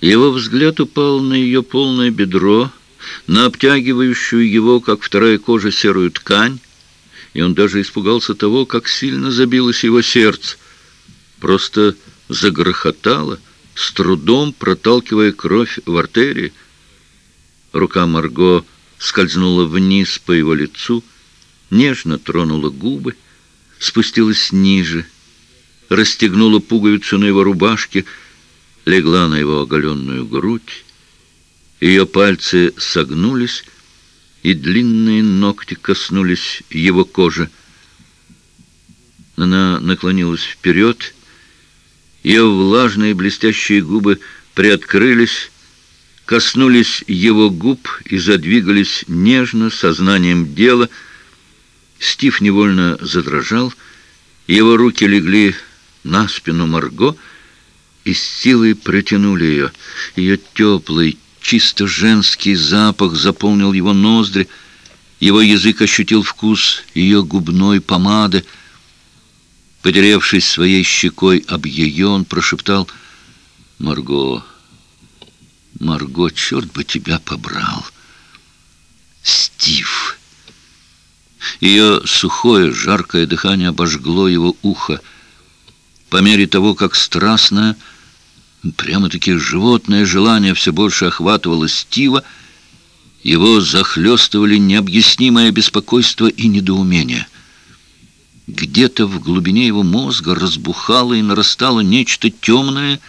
Его взгляд упал на ее полное бедро, на обтягивающую его, как вторая кожа, серую ткань, и он даже испугался того, как сильно забилось его сердце. Просто загрохотало, с трудом проталкивая кровь в артерии. Рука Марго скользнула вниз по его лицу, нежно тронула губы, спустилась ниже, расстегнула пуговицу на его рубашке, легла на его оголенную грудь. Ее пальцы согнулись, и длинные ногти коснулись его кожи. Она наклонилась вперед, ее влажные блестящие губы приоткрылись, коснулись его губ и задвигались нежно, сознанием дела. Стив невольно задрожал, его руки легли на спину Марго и с силой протянули ее. Ее теплый, чисто женский запах заполнил его ноздри, его язык ощутил вкус ее губной помады. Потеревшись своей щекой об ее, он прошептал «Марго». Марго, черт бы тебя побрал. Стив. Ее сухое, жаркое дыхание обожгло его ухо. По мере того, как страстное, прямо-таки животное желание все больше охватывало Стива, его захлестывали необъяснимое беспокойство и недоумение. Где-то в глубине его мозга разбухало и нарастало нечто темное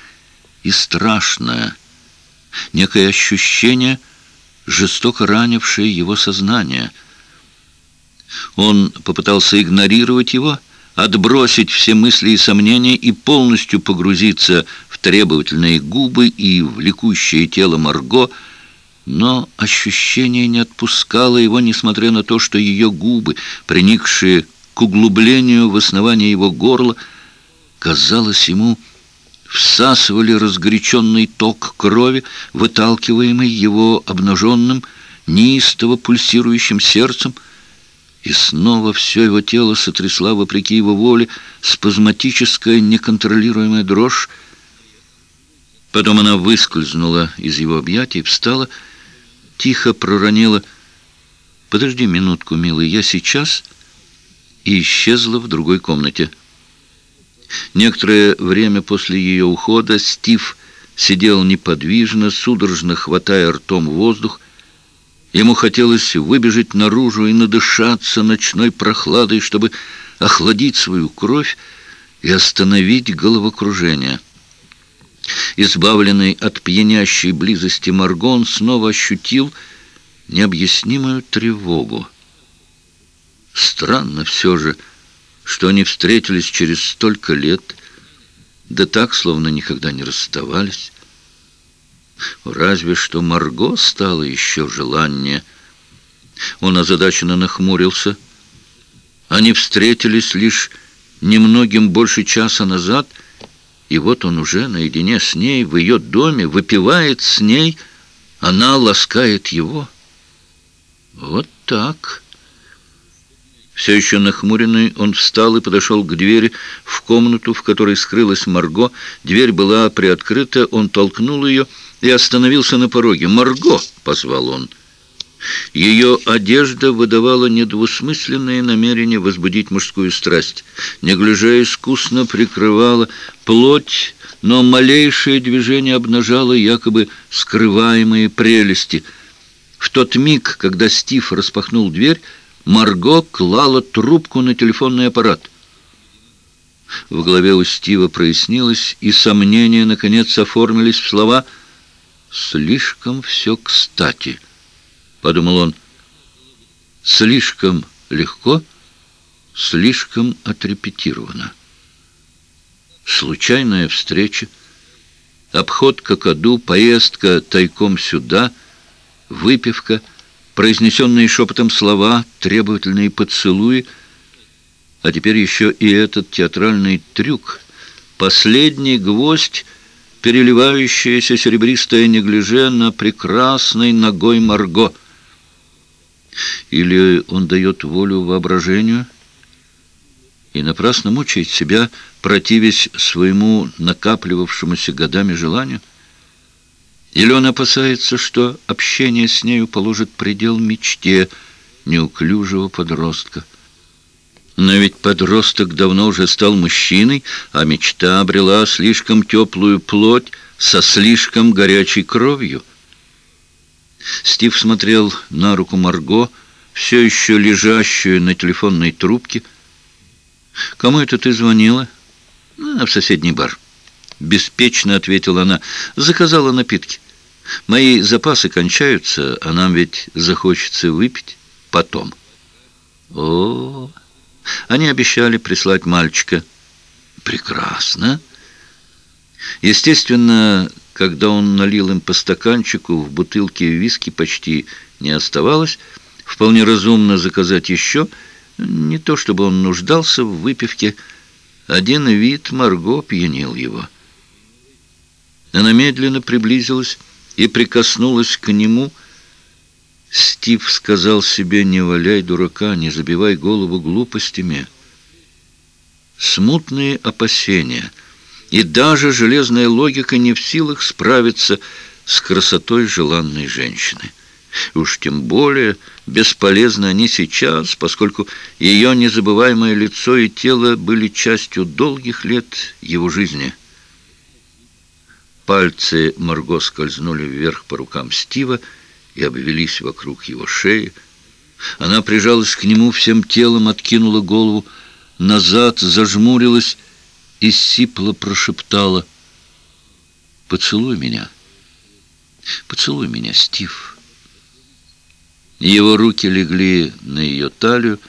и страшное — некое ощущение, жестоко ранившее его сознание. Он попытался игнорировать его, отбросить все мысли и сомнения и полностью погрузиться требовательные губы и влекущее тело Марго, но ощущение не отпускало его, несмотря на то, что ее губы, приникшие к углублению в основание его горла, казалось ему всасывали разгоряченный ток крови, выталкиваемый его обнаженным, неистово пульсирующим сердцем, и снова все его тело сотрясла, вопреки его воле, спазматическая неконтролируемая дрожь. Потом она выскользнула из его объятий, встала, тихо проронила «Подожди минутку, милый, я сейчас...» и исчезла в другой комнате. Некоторое время после ее ухода Стив сидел неподвижно, судорожно хватая ртом воздух. Ему хотелось выбежать наружу и надышаться ночной прохладой, чтобы охладить свою кровь и остановить головокружение. Избавленный от пьянящей близости Маргон снова ощутил необъяснимую тревогу. Странно все же, что они встретились через столько лет, да так, словно никогда не расставались. Разве что Марго стало еще желаннее. Он озадаченно нахмурился. Они встретились лишь немногим больше часа назад, и вот он уже наедине с ней, в ее доме, выпивает с ней, она ласкает его. Вот так... Все еще нахмуренный, он встал и подошел к двери в комнату, в которой скрылась Марго. Дверь была приоткрыта, он толкнул ее и остановился на пороге. «Марго!» — позвал он. Ее одежда выдавала недвусмысленное намерение возбудить мужскую страсть. Неглиже искусно прикрывала плоть, но малейшее движение обнажало якобы скрываемые прелести. В тот миг, когда Стив распахнул дверь, Марго клала трубку на телефонный аппарат. В голове у Стива прояснилось, и сомнения, наконец, оформились в слова «Слишком все кстати», — подумал он. «Слишком легко, слишком отрепетировано». Случайная встреча, обход Кокоду, поездка тайком сюда, выпивка — произнесенные шепотом слова, требовательные поцелуи, а теперь еще и этот театральный трюк. Последний гвоздь, переливающаяся серебристая неглиже на прекрасной ногой Марго. Или он дает волю воображению и напрасно мучает себя, противясь своему накапливавшемуся годами желанию? Или он опасается, что общение с нею положит предел мечте неуклюжего подростка. Но ведь подросток давно уже стал мужчиной, а мечта обрела слишком теплую плоть со слишком горячей кровью. Стив смотрел на руку Марго, все еще лежащую на телефонной трубке. «Кому это ты звонила?» «А, «В соседний бар». Беспечно ответила она. «Заказала напитки. Мои запасы кончаются, а нам ведь захочется выпить потом». «О, они обещали прислать мальчика». «Прекрасно». Естественно, когда он налил им по стаканчику, в бутылке виски почти не оставалось. Вполне разумно заказать еще. Не то чтобы он нуждался в выпивке. Один вид Марго пьянил его. Она медленно приблизилась и прикоснулась к нему. Стив сказал себе, не валяй дурака, не забивай голову глупостями. Смутные опасения — и даже железная логика не в силах справиться с красотой желанной женщины. Уж тем более бесполезны они сейчас, поскольку ее незабываемое лицо и тело были частью долгих лет его жизни. Пальцы Марго скользнули вверх по рукам Стива и обвелись вокруг его шеи. Она прижалась к нему всем телом, откинула голову назад, зажмурилась и сипло прошептала «Поцелуй меня, поцелуй меня, Стив». Его руки легли на ее талию,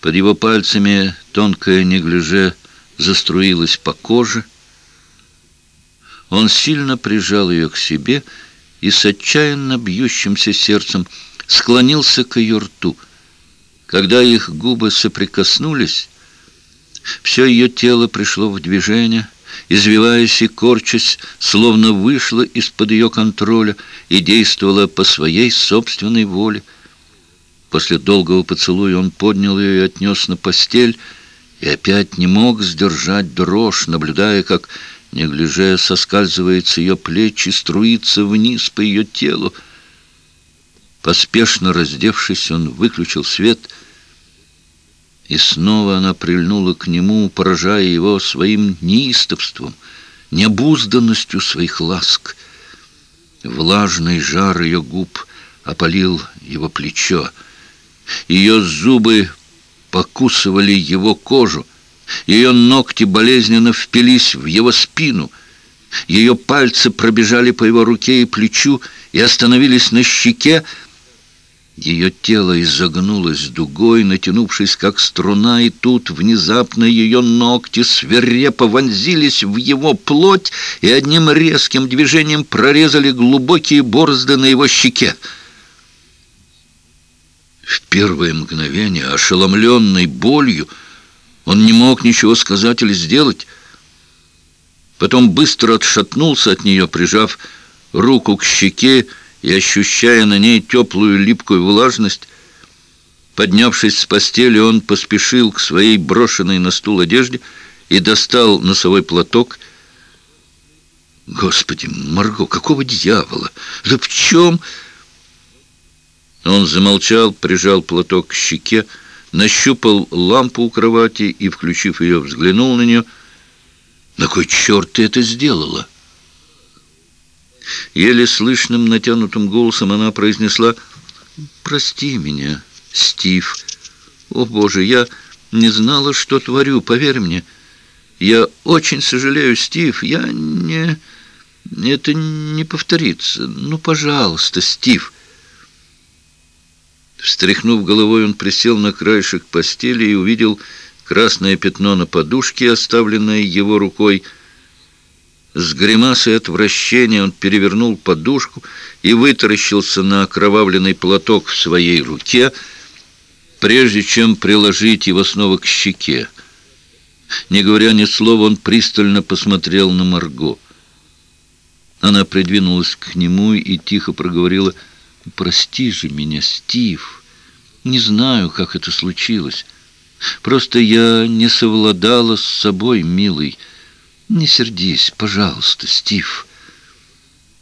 под его пальцами тонкое неглиже заструилось по коже. Он сильно прижал ее к себе и с отчаянно бьющимся сердцем склонился к ее рту. Когда их губы соприкоснулись, все ее тело пришло в движение, извиваясь и корчась, словно вышло из-под ее контроля и действовало по своей собственной воле. После долгого поцелуя он поднял ее и отнес на постель, и опять не мог сдержать дрожь, наблюдая, как, неглиже, соскальзывает с ее плеч и струится вниз по ее телу. Поспешно раздевшись, он выключил свет — и снова она прильнула к нему, поражая его своим неистовством, необузданностью своих ласк. Влажный жар ее губ опалил его плечо. Ее зубы покусывали его кожу. Ее ногти болезненно впились в его спину. Ее пальцы пробежали по его руке и плечу и остановились на щеке, ее тело изогнулось дугой, натянувшись как струна, и тут внезапно ее ногти свирепо вонзились в его плоть и одним резким движением прорезали глубокие борозды на его щеке. В первое мгновение, ошеломленный болью, он не мог ничего сказать или сделать. Потом быстро отшатнулся от нее, прижав руку к щеке, и, ощущая на ней теплую липкую влажность, поднявшись с постели, он поспешил к своей брошенной на стул одежде и достал носовой платок. «Господи, Марго, какого дьявола? Да в чем...» Он замолчал, прижал платок к щеке, нащупал лампу у кровати и, включив ее, взглянул на нее. «На кой черт ты это сделала?» Еле слышным натянутым голосом она произнесла «Прости меня, Стив. О, Боже, я не знала, что творю, поверь мне. Я очень сожалею, Стив. Я не... Это не повторится. Ну, пожалуйста, Стив». Встряхнув головой, он присел на краешек постели и увидел красное пятно на подушке, оставленное его рукой, с гримасой отвращения он перевернул подушку и вытаращился на окровавленный платок в своей руке, прежде чем приложить его снова к щеке. Не говоря ни слова, он пристально посмотрел на Марго. Она придвинулась к нему и тихо проговорила, «Прости же меня, Стив. Не знаю, как это случилось. Просто я не совладала с собой, милый». «Не сердись, пожалуйста, Стив».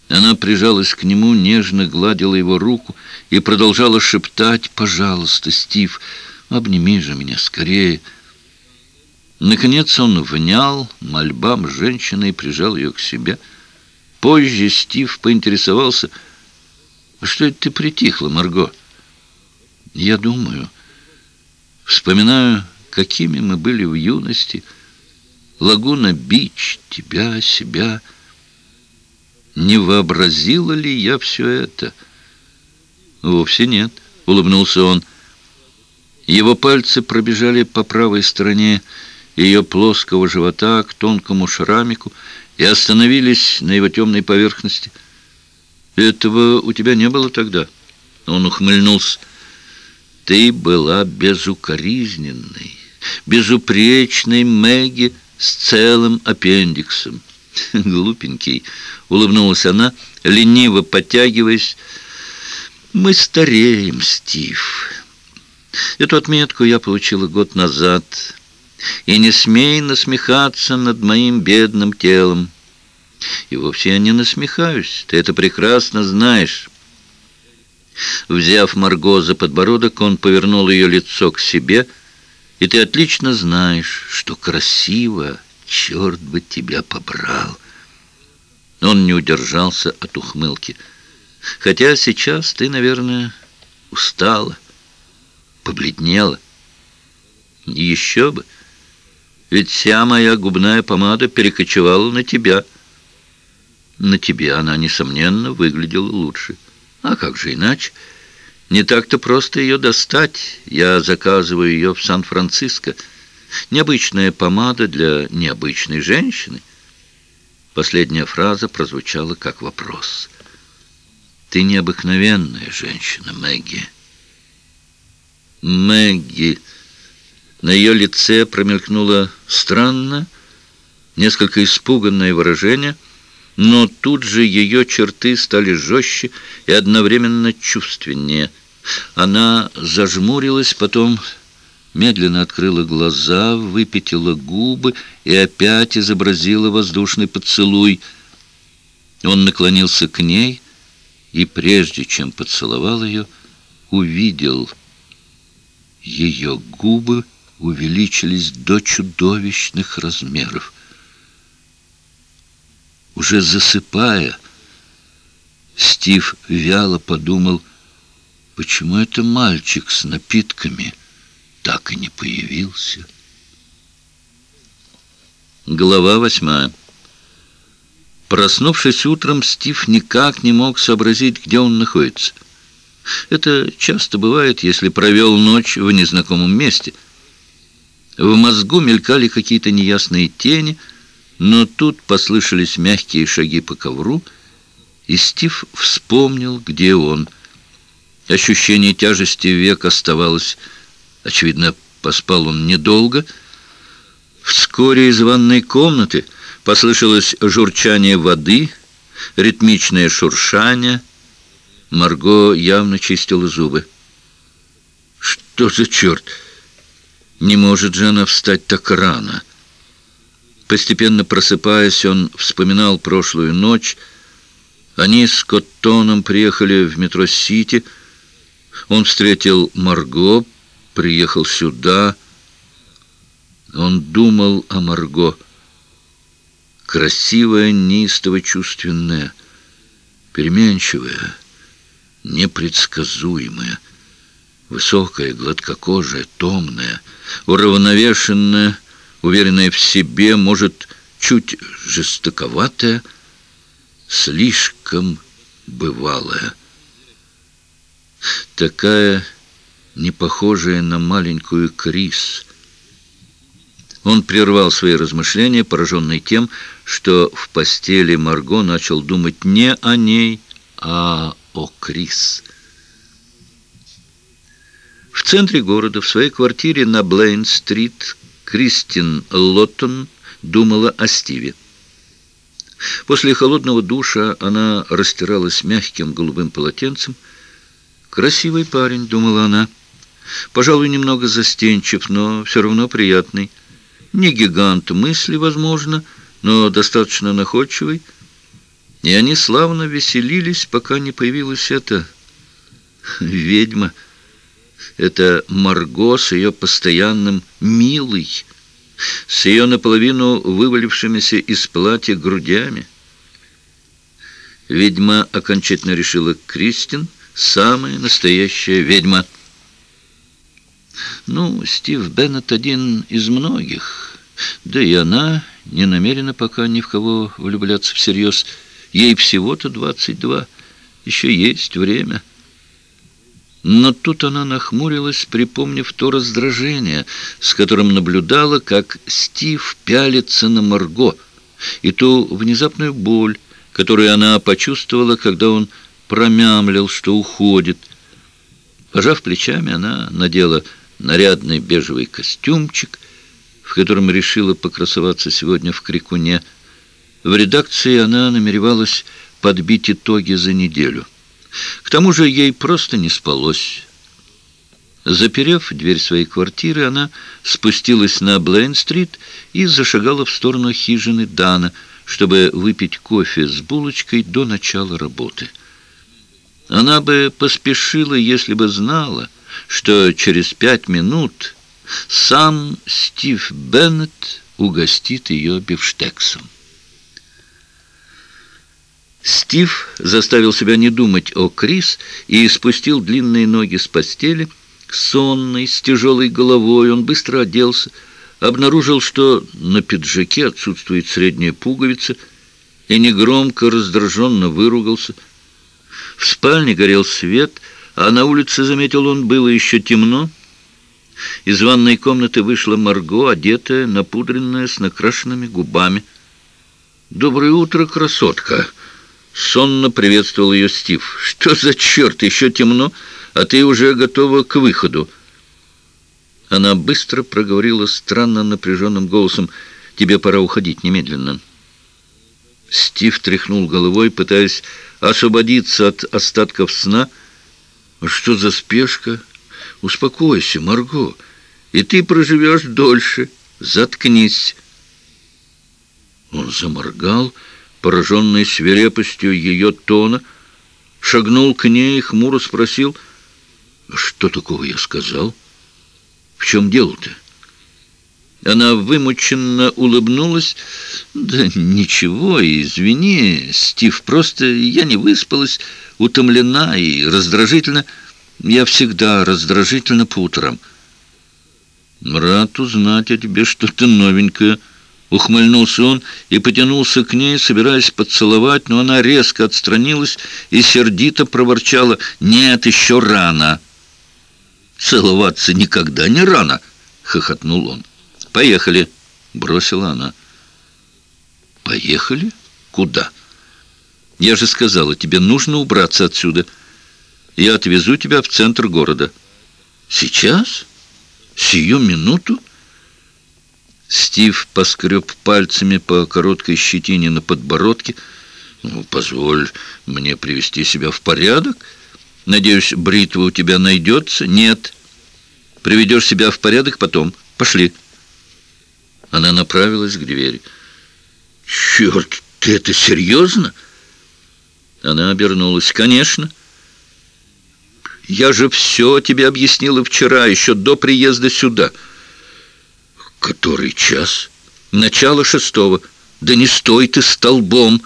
Она прижалась к нему, нежно гладила его руку и продолжала шептать «Пожалуйста, Стив, обними же меня скорее». Наконец он внял мольбам женщины и прижал ее к себе. Позже Стив поинтересовался, «Что это ты притихла, Марго?» «Я думаю, вспоминаю, какими мы были в юности. Лагуна Бич, тебя, себя...» Не вообразила ли я все это? Вовсе нет, улыбнулся он. Его пальцы пробежали по правой стороне ее плоского живота к тонкому шрамику и остановились на его темной поверхности. «Этого у тебя не было тогда?» Он ухмыльнулся. «Ты была безукоризненной, безупречной Мэгги с целым аппендиксом. Глупенький, улыбнулась она, лениво подтягиваясь. Мы стареем, Стив. Эту отметку я получила год назад. И не смей насмехаться над моим бедным телом. И вовсе я не насмехаюсь, ты это прекрасно знаешь. Взяв Марго за подбородок, он повернул ее лицо к себе, и ты отлично знаешь, что красиво черт бы тебя побрал!» Он не удержался от ухмылки. «Хотя сейчас ты, наверное, устала, побледнела. Еще бы, ведь вся моя губная помада перекочевала на тебя. На тебе она, несомненно, выглядела лучше. А как же иначе?» Не так-то просто ее достать. Я заказываю ее в Сан-Франциско. Необычная помада для необычной женщины. Последняя фраза прозвучала как вопрос. «Ты необыкновенная женщина, Мэгги». «Мэгги». На ее лице промелькнуло странно, несколько испуганное выражение, но тут же ее черты стали жестче и одновременно чувственнее. Она зажмурилась, потом медленно открыла глаза, выпятила губы и опять изобразила воздушный поцелуй. Он наклонился к ней и, прежде чем поцеловал ее, увидел. Ее губы увеличились до чудовищных размеров. Уже засыпая, Стив вяло подумал, почему это мальчик с напитками — так и не появился. Глава восьмая. Проснувшись утром, Стив никак не мог сообразить, где он находится. Это часто бывает, если провел ночь в незнакомом месте. В мозгу мелькали какие-то неясные тени, но тут послышались мягкие шаги по ковру, и Стив вспомнил, где он. Ощущение тяжести век оставалось Очевидно, поспал он недолго. Вскоре из ванной комнаты послышалось журчание воды, ритмичное шуршание. Марго явно чистила зубы. «Что за черт? Не может же она встать так рано!» Постепенно просыпаясь, он вспоминал прошлую ночь. Они с Коттоном приехали в метро «Сити». Он встретил Марго, приехал сюда. Он думал о Марго. Красивая, неистово чувственная, переменчивая, непредсказуемая, высокая, гладкокожая, томная, уравновешенная, уверенная в себе, может, чуть жестоковатая, слишком бывалая. Такая не похожая на маленькую Крис. Он прервал свои размышления, пораженный тем, что в постели Марго начал думать не о ней, а о Крис. В центре города, в своей квартире на Блейн-стрит, Кристин Лоттон думала о Стиве. После холодного душа она растиралась мягким голубым полотенцем. «Красивый парень», — думала она, — Пожалуй, немного застенчив, но все равно приятный. Не гигант мысли, возможно, но достаточно находчивый. И они славно веселились, пока не появилась эта ведьма. Это Марго с ее постоянным «милый», с ее наполовину вывалившимися из платья грудями. Ведьма окончательно решила Кристин, самая настоящая ведьма. Ну, Стив Беннет один из многих, да и она не намерена пока ни в кого влюбляться всерьез. Ей всего-то двадцать два, еще есть время». Но тут она нахмурилась, припомнив то раздражение, с которым наблюдала, как Стив пялится на Марго, и ту внезапную боль, которую она почувствовала, когда он промямлил, что уходит. Пожав плечами, она надела нарядный бежевый костюмчик, в котором решила покрасоваться сегодня в Крикуне. В редакции она намеревалась подбить итоги за неделю. К тому же ей просто не спалось. Заперев дверь своей квартиры, она спустилась на Блейн-стрит и зашагала в сторону хижины Дана, чтобы выпить кофе с булочкой до начала работы. Она бы поспешила, если бы знала, что через пять минут сам Стив Беннет угостит ее бифштексом. Стив заставил себя не думать о Крис и спустил длинные ноги с постели. Сонный, с тяжелой головой, он быстро оделся, обнаружил, что на пиджаке отсутствует средняя пуговица, и негромко, раздраженно выругался. В спальне горел свет, а на улице, заметил он, было еще темно. Из ванной комнаты вышла Марго, одетая, напудренная, с накрашенными губами. «Доброе утро, красотка!» Сонно приветствовал ее Стив. «Что за черт? Еще темно, а ты уже готова к выходу». Она быстро проговорила странно напряженным голосом. «Тебе пора уходить немедленно». Стив тряхнул головой, пытаясь освободиться от остатков сна. «Что за спешка? Успокойся, Марго, и ты проживешь дольше. Заткнись». Он заморгал, пораженный свирепостью ее тона, шагнул к ней и хмуро спросил, «Что такого я сказал? В чем дело-то?» Она вымученно улыбнулась. «Да ничего, извини, Стив, просто я не выспалась, утомлена и раздражительна. Я всегда раздражительна по утрам». «Рад узнать о тебе что-то новенькое», Ухмыльнулся он и потянулся к ней, собираясь поцеловать, но она резко отстранилась и сердито проворчала «Нет, еще рано!» «Целоваться никогда не рано!» — хохотнул он. «Поехали!» — бросила она. «Поехали? Куда?» «Я же сказала, тебе нужно убраться отсюда. Я отвезу тебя в центр города». «Сейчас? Сию минуту?» Стив поскреб пальцами по короткой щетине на подбородке. «Ну, позволь мне привести себя в порядок. Надеюсь, бритва у тебя найдется?» «Нет. Приведешь себя в порядок потом. Пошли». Она направилась к двери. «Черт, ты это серьезно?» Она обернулась. «Конечно. Я же все тебе объяснила вчера, еще до приезда сюда». «Который час?» «Начало шестого. Да не стой ты столбом!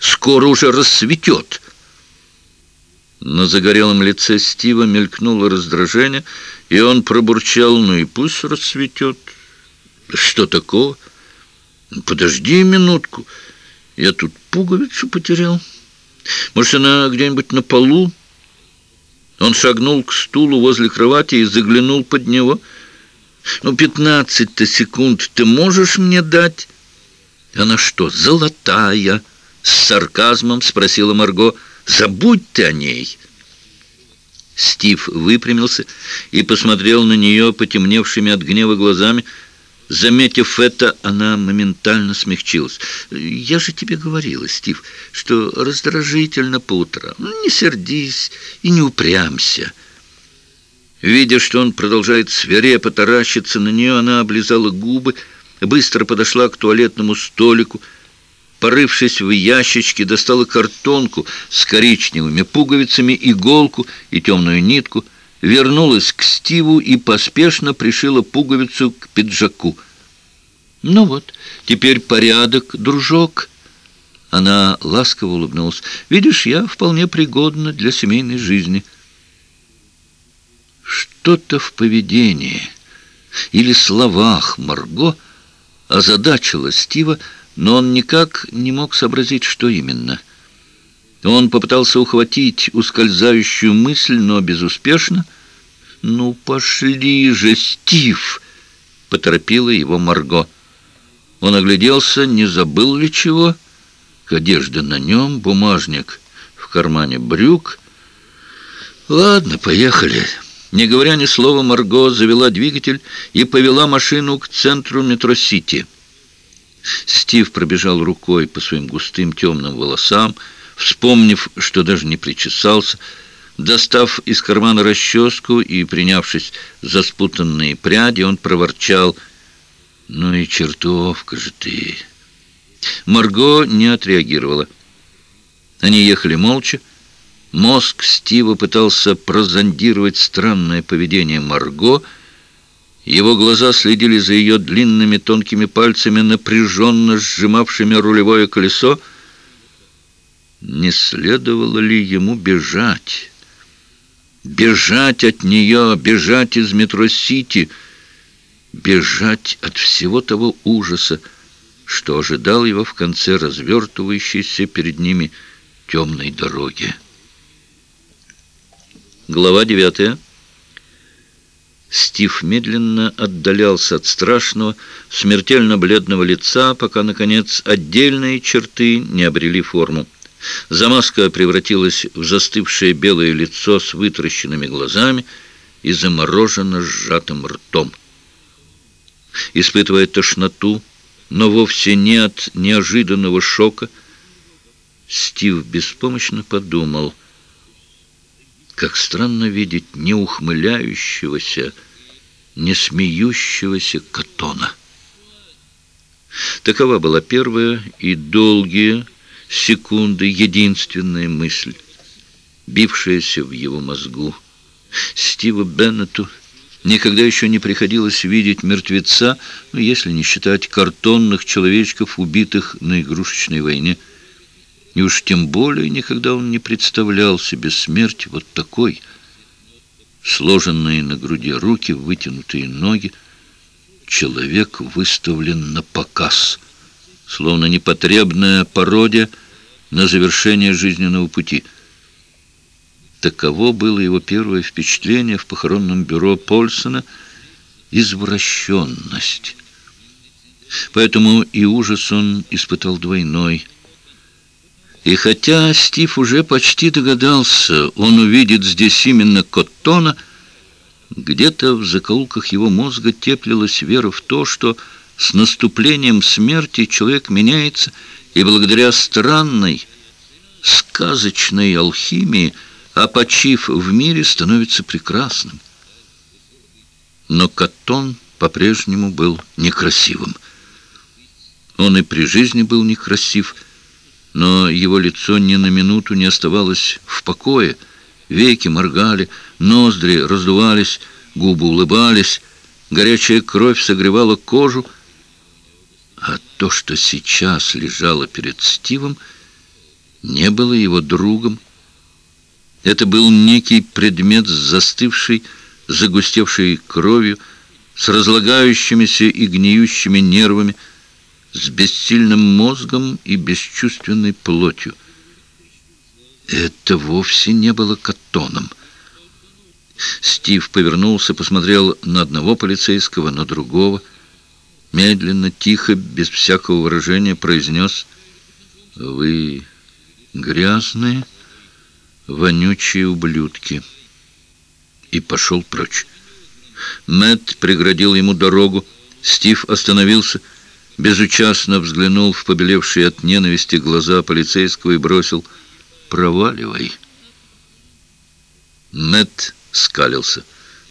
Скоро уже рассветет!» На загорелом лице Стива мелькнуло раздражение, и он пробурчал, «Ну и пусть рассветет. Что такого? Подожди минутку, я тут пуговицу потерял. Может, она где-нибудь на полу?» Он шагнул к стулу возле кровати и заглянул под него — ну, пятнадцать-то секунд ты можешь мне дать? Она что, золотая? С сарказмом спросила Марго. Забудь ты о ней. Стив выпрямился и посмотрел на нее потемневшими от гнева глазами. Заметив это, она моментально смягчилась. «Я же тебе говорила, Стив, что раздражительно по утрам. Не сердись и не упрямся». Видя, что он продолжает свирепо таращиться на нее, она облизала губы, быстро подошла к туалетному столику, порывшись в ящичке, достала картонку с коричневыми пуговицами, иголку и темную нитку, вернулась к Стиву и поспешно пришила пуговицу к пиджаку. «Ну вот, теперь порядок, дружок». Она ласково улыбнулась. «Видишь, я вполне пригодна для семейной жизни». Что-то в поведении или словах Марго озадачило Стива, но он никак не мог сообразить, что именно. Он попытался ухватить ускользающую мысль, но безуспешно. «Ну, пошли же, Стив!» — поторопила его Марго. Он огляделся, не забыл ли чего. Одежда на нем, бумажник в кармане брюк. «Ладно, поехали». Не говоря ни слова, Марго завела двигатель и повела машину к центру метро-сити. Стив пробежал рукой по своим густым темным волосам, вспомнив, что даже не причесался, достав из кармана расческу и, принявшись за спутанные пряди, он проворчал «Ну и чертовка же ты!» Марго не отреагировала. Они ехали молча, Мозг Стива пытался прозондировать странное поведение Марго. Его глаза следили за ее длинными тонкими пальцами, напряженно сжимавшими рулевое колесо. Не следовало ли ему бежать? Бежать от нее, бежать из метро-сити, бежать от всего того ужаса, что ожидал его в конце развертывающейся перед ними темной дороги. Глава девятая. Стив медленно отдалялся от страшного, смертельно бледного лица, пока, наконец, отдельные черты не обрели форму. Замазка превратилась в застывшее белое лицо с вытращенными глазами и замороженно сжатым ртом. Испытывая тошноту, но вовсе не от неожиданного шока, Стив беспомощно подумал — как странно видеть не ухмыляющегося, не смеющегося Катона. Такова была первая и долгие секунды единственная мысль, бившаяся в его мозгу. Стиву Беннету никогда еще не приходилось видеть мертвеца, ну, если не считать картонных человечков, убитых на игрушечной войне. И уж тем более никогда он не представлял себе смерть вот такой. Сложенные на груди руки, вытянутые ноги. Человек выставлен на показ, словно непотребная пародия на завершение жизненного пути. Таково было его первое впечатление в похоронном бюро Польсона — извращенность. Поэтому и ужас он испытал двойной — и хотя Стив уже почти догадался, он увидит здесь именно Коттона, где-то в закоулках его мозга теплилась вера в то, что с наступлением смерти человек меняется, и благодаря странной, сказочной алхимии, опочив в мире, становится прекрасным. Но Коттон по-прежнему был некрасивым. Он и при жизни был некрасив, но его лицо ни на минуту не оставалось в покое. Веки моргали, ноздри раздувались, губы улыбались, горячая кровь согревала кожу. А то, что сейчас лежало перед Стивом, не было его другом. Это был некий предмет с застывшей, загустевшей кровью, с разлагающимися и гниющими нервами, с бессильным мозгом и бесчувственной плотью. Это вовсе не было Каттоном. Стив повернулся, посмотрел на одного полицейского, на другого. Медленно, тихо, без всякого выражения произнес «Вы грязные, вонючие ублюдки» и пошел прочь. Мэтт преградил ему дорогу. Стив остановился — безучастно взглянул в побелевшие от ненависти глаза полицейского и бросил «Проваливай». Мэтт скалился.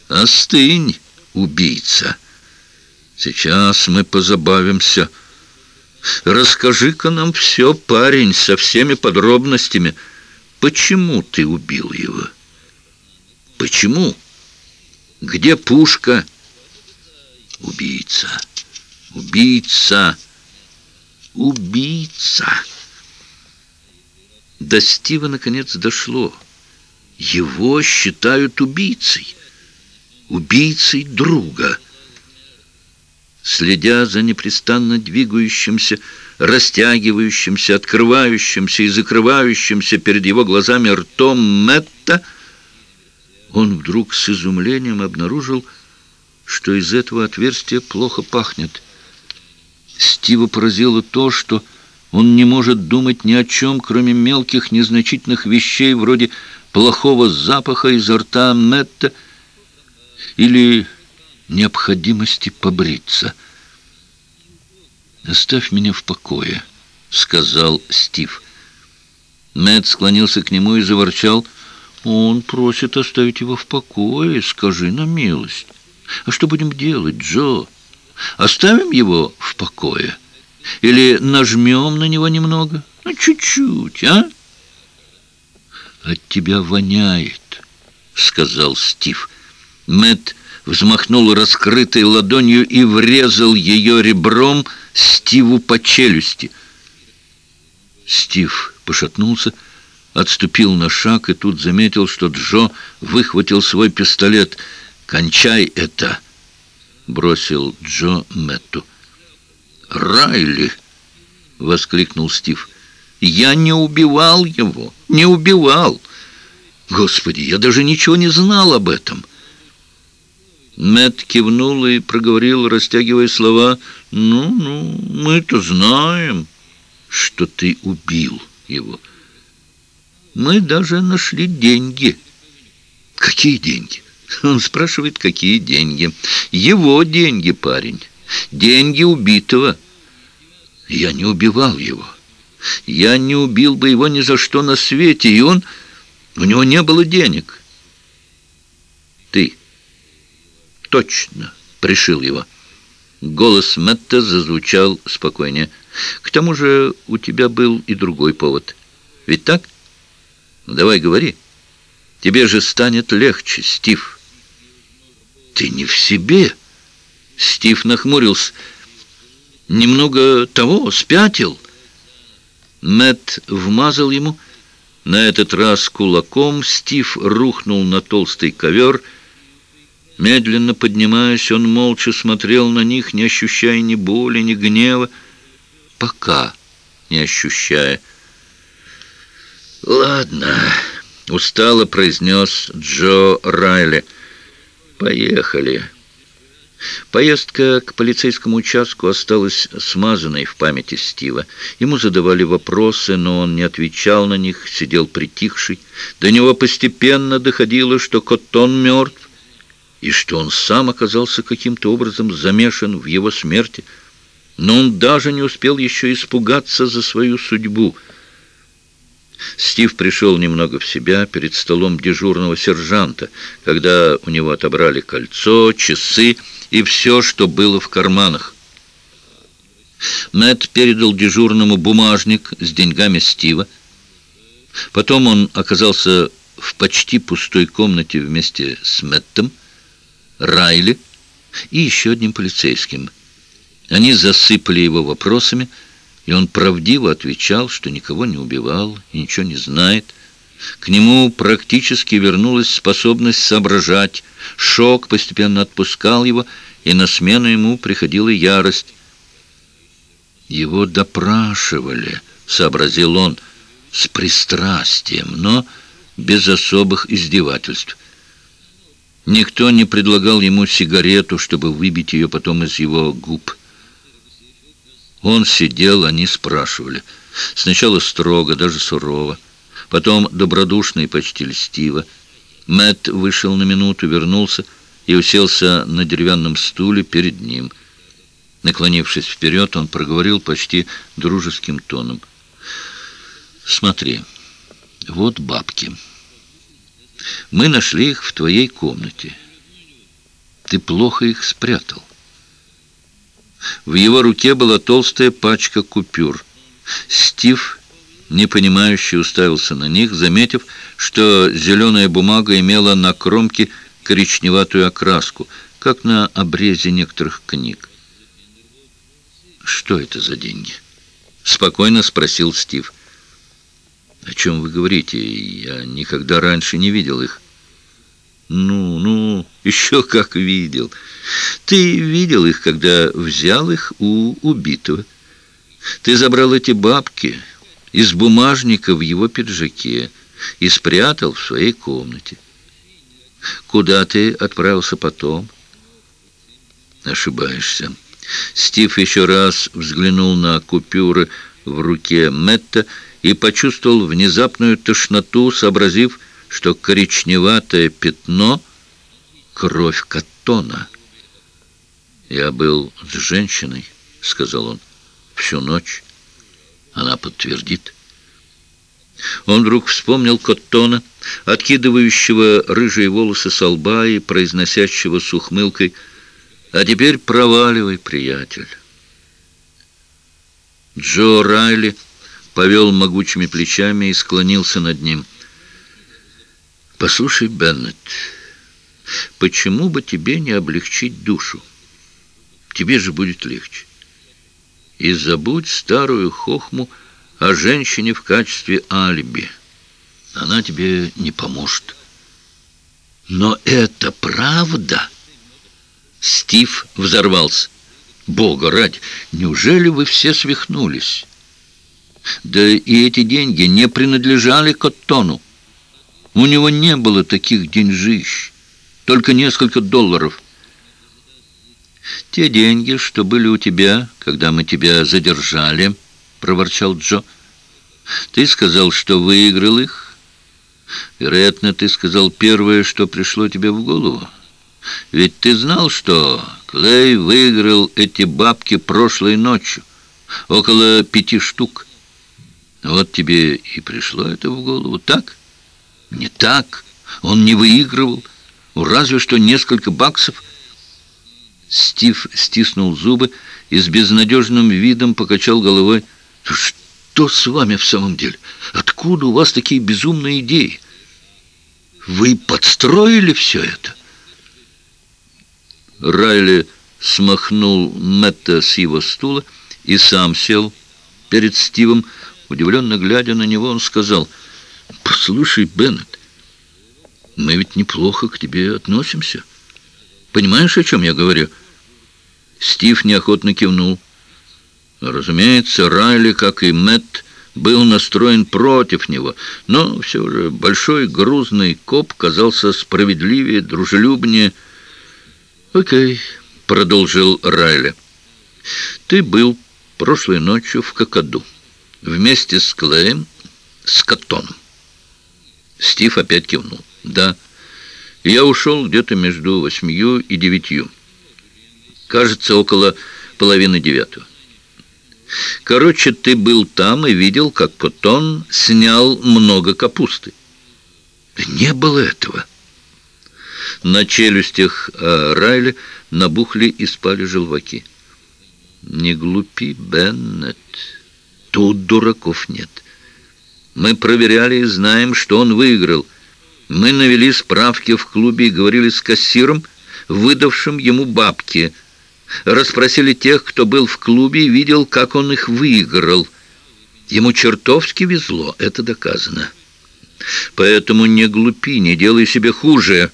«Остынь, убийца! Сейчас мы позабавимся. Расскажи-ка нам все, парень, со всеми подробностями. Почему ты убил его? Почему? Где пушка? Убийца. Убийца. Убийца. До Стива наконец дошло. Его считают убийцей. Убийцей друга. Следя за непрестанно двигающимся, растягивающимся, открывающимся и закрывающимся перед его глазами ртом Мэтта, он вдруг с изумлением обнаружил, что из этого отверстия плохо пахнет. Стива поразило то, что он не может думать ни о чем, кроме мелких незначительных вещей, вроде плохого запаха изо рта Мэтта или необходимости побриться. «Оставь меня в покое», — сказал Стив. Мэтт склонился к нему и заворчал. «Он просит оставить его в покое, скажи на милость». А что будем делать, Джо? Оставим его в покое? Или нажмем на него немного? Ну, чуть-чуть, а? От тебя воняет, сказал Стив. Мэтт взмахнул раскрытой ладонью и врезал ее ребром Стиву по челюсти. Стив пошатнулся, отступил на шаг и тут заметил, что Джо выхватил свой пистолет — «Кончай это!» — бросил Джо Мэтту. «Райли!» — воскликнул Стив. «Я не убивал его! Не убивал! Господи, я даже ничего не знал об этом!» Мэтт кивнул и проговорил, растягивая слова. «Ну-ну, мы-то знаем, что ты убил его. Мы даже нашли деньги». «Какие деньги?» Он спрашивает, какие деньги. Его деньги, парень. Деньги убитого. Я не убивал его. Я не убил бы его ни за что на свете, и он... У него не было денег. Ты точно пришил его. Голос Мэтта зазвучал спокойнее. К тому же у тебя был и другой повод. Ведь так? Давай говори. Тебе же станет легче, Стив. «Ты не в себе!» Стив нахмурился. «Немного того, спятил». Мэт вмазал ему. На этот раз кулаком Стив рухнул на толстый ковер. Медленно поднимаясь, он молча смотрел на них, не ощущая ни боли, ни гнева. Пока не ощущая. «Ладно», — устало произнес Джо Райли, — Поехали. Поездка к полицейскому участку осталась смазанной в памяти Стива. Ему задавали вопросы, но он не отвечал на них, сидел притихший. До него постепенно доходило, что Коттон мертв, и что он сам оказался каким-то образом замешан в его смерти. Но он даже не успел еще испугаться за свою судьбу — Стив пришел немного в себя перед столом дежурного сержанта, когда у него отобрали кольцо, часы и все, что было в карманах. Мэтт передал дежурному бумажник с деньгами Стива. Потом он оказался в почти пустой комнате вместе с Мэттом, Райли и еще одним полицейским. Они засыпали его вопросами, и он правдиво отвечал, что никого не убивал и ничего не знает. К нему практически вернулась способность соображать. Шок постепенно отпускал его, и на смену ему приходила ярость. «Его допрашивали», — сообразил он, — «с пристрастием, но без особых издевательств». Никто не предлагал ему сигарету, чтобы выбить ее потом из его губ. Он сидел, они спрашивали. Сначала строго, даже сурово. Потом добродушно и почти льстиво. Мэтт вышел на минуту, вернулся и уселся на деревянном стуле перед ним. Наклонившись вперед, он проговорил почти дружеским тоном. «Смотри, вот бабки. Мы нашли их в твоей комнате. Ты плохо их спрятал. В его руке была толстая пачка купюр. Стив, непонимающе, уставился на них, заметив, что зеленая бумага имела на кромке коричневатую окраску, как на обрезе некоторых книг. «Что это за деньги?» — спокойно спросил Стив. «О чем вы говорите? Я никогда раньше не видел их». «Ну, ну, еще как видел. Ты видел их, когда взял их у убитого. Ты забрал эти бабки из бумажника в его пиджаке и спрятал в своей комнате. Куда ты отправился потом?» «Ошибаешься». Стив еще раз взглянул на купюры в руке Мэтта и почувствовал внезапную тошноту, сообразив, что коричневатое пятно — кровь Каттона. «Я был с женщиной», — сказал он, — «всю ночь. Она подтвердит». Он вдруг вспомнил Коттона, откидывающего рыжие волосы со лба и произносящего с ухмылкой «А теперь проваливай, приятель». Джо Райли повел могучими плечами и склонился над ним. «Послушай, Беннет, почему бы тебе не облегчить душу? Тебе же будет легче. И забудь старую хохму о женщине в качестве алиби. Она тебе не поможет». «Но это правда?» Стив взорвался. «Бога ради, неужели вы все свихнулись?» Да и эти деньги не принадлежали Коттону. У него не было таких деньжищ, только несколько долларов. «Те деньги, что были у тебя, когда мы тебя задержали», — проворчал Джо. «Ты сказал, что выиграл их. Вероятно, ты сказал первое, что пришло тебе в голову. Ведь ты знал, что Клей выиграл эти бабки прошлой ночью, около пяти штук». Вот тебе и пришло это в голову. Так? Не так. Он не выигрывал. Разве что несколько баксов. Стив стиснул зубы и с безнадежным видом покачал головой. Что с вами в самом деле? Откуда у вас такие безумные идеи? Вы подстроили все это? Райли смахнул Мэтта с его стула и сам сел перед Стивом, Удивленно глядя на него, он сказал, «Послушай, Беннет, мы ведь неплохо к тебе относимся. Понимаешь, о чем я говорю?» Стив неохотно кивнул. Разумеется, Райли, как и Мэтт, был настроен против него, но все же большой грузный коп казался справедливее, дружелюбнее. «Окей», — продолжил Райли, — «ты был прошлой ночью в Кокоду вместе с Клеем, с Каттоном. Стив опять кивнул. «Да, я ушел где-то между восьмью и девятью. Кажется, около половины девятого. Короче, ты был там и видел, как Коттон снял много капусты. Не было этого. На челюстях а, Райли набухли и спали желваки. «Не глупи, Беннет». Тут дураков нет. Мы проверяли и знаем, что он выиграл. Мы навели справки в клубе и говорили с кассиром, выдавшим ему бабки. Расспросили тех, кто был в клубе и видел, как он их выиграл. Ему чертовски везло, это доказано. Поэтому не глупи, не делай себе хуже.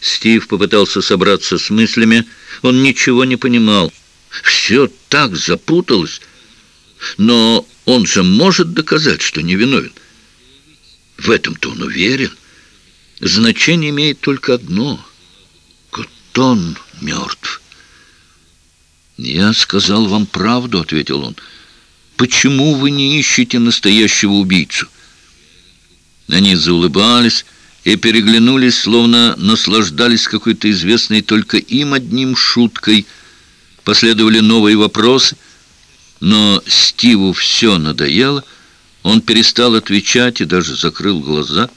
Стив попытался собраться с мыслями. Он ничего не понимал. Все так запуталось. Но он же может доказать, что невиновен. В этом-то он уверен. Значение имеет только одно. Коттон мертв. «Я сказал вам правду», — ответил он. «Почему вы не ищете настоящего убийцу?» Они заулыбались и переглянулись, словно наслаждались какой-то известной только им одним шуткой. Последовали новые вопросы — но Стиву все надоело, он перестал отвечать и даже закрыл глаза.